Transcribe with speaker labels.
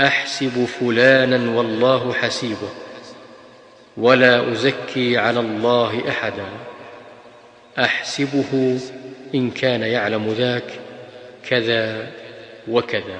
Speaker 1: أحسب فلانا والله حسيبه ولا أزكي على الله أحدا. أحسبه إن كان يعلم ذاك كذا وكذا.